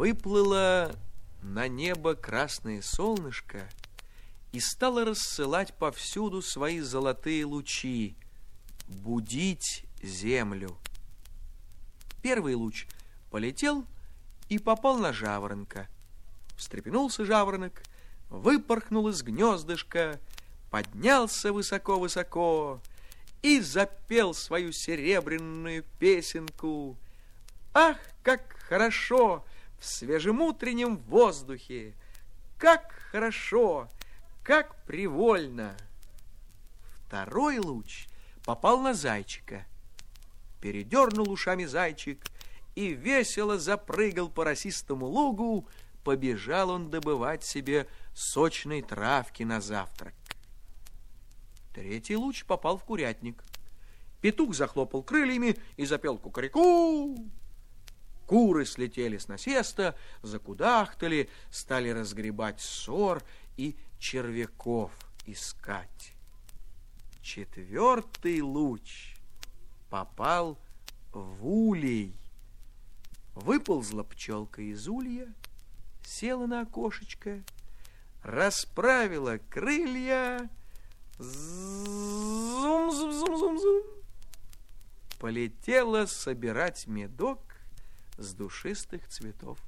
Выплыло на небо красное солнышко и стало рассылать повсюду свои золотые лучи, будить землю. Первый луч полетел и попал на жаворонка. Встрепенулся жаворонок, выпорхнул из гнездышка, поднялся высоко-высоко и запел свою серебряную песенку. Ах, как хорошо в свежем утреннем воздухе! Как хорошо, как привольно! Второй луч попал на зайчика. Передернул ушами зайчик и весело запрыгал по росистому лугу, побежал он добывать себе сочной травки на завтрак. Третий луч попал в курятник. Петух захлопал крыльями и запел кукареку. Куры слетели с насеста, закудахтали, стали разгребать ссор и червяков искать. Четвертый луч попал в улей. Выползла пчелка из улья, села на окошечко, расправила крылья, зум-зум-зум-зум-зум, полетела собирать медок с душистых цветов.